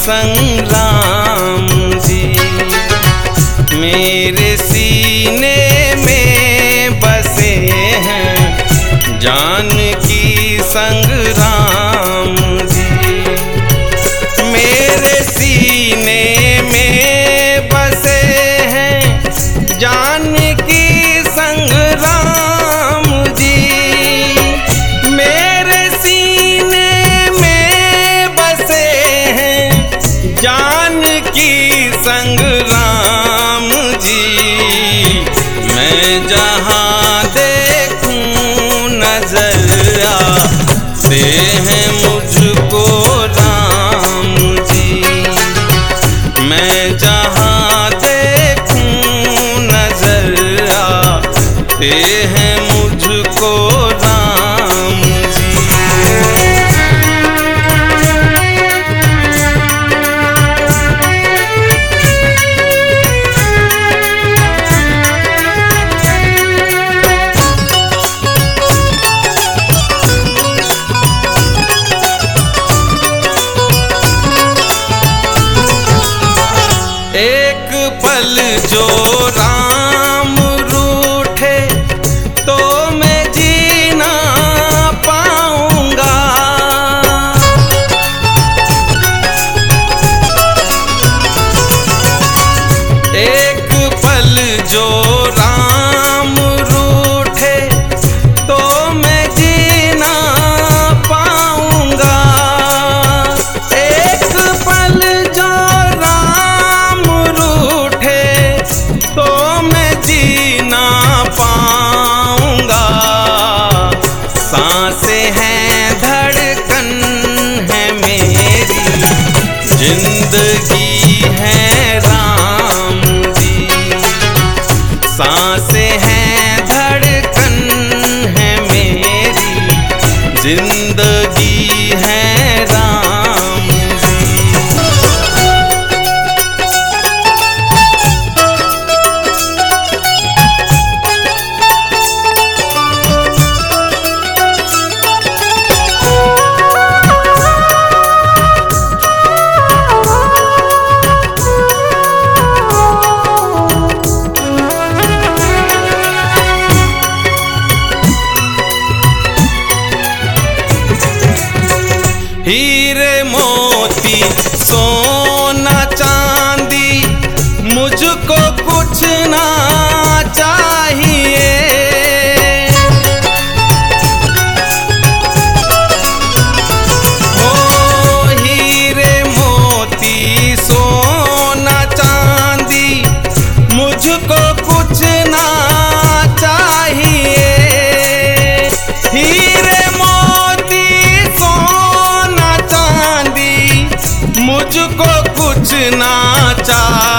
संग्राम जी। मेरे सीने में बसे हैं जान हैं मुझको राम जी। एक पल जो जिंदगी हीरे मोती सोने मुझको कुछ ना चाह।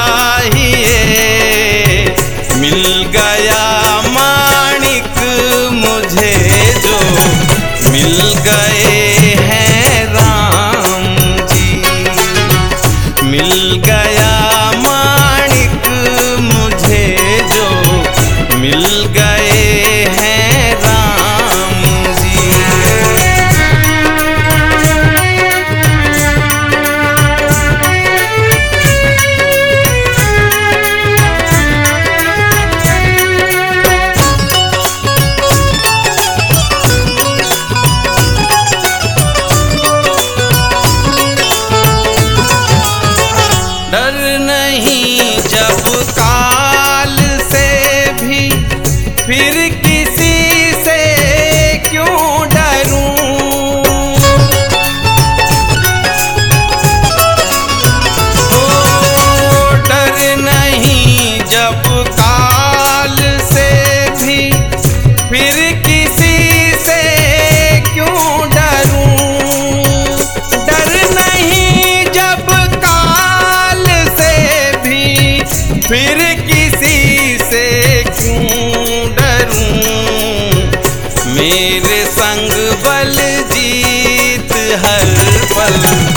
falando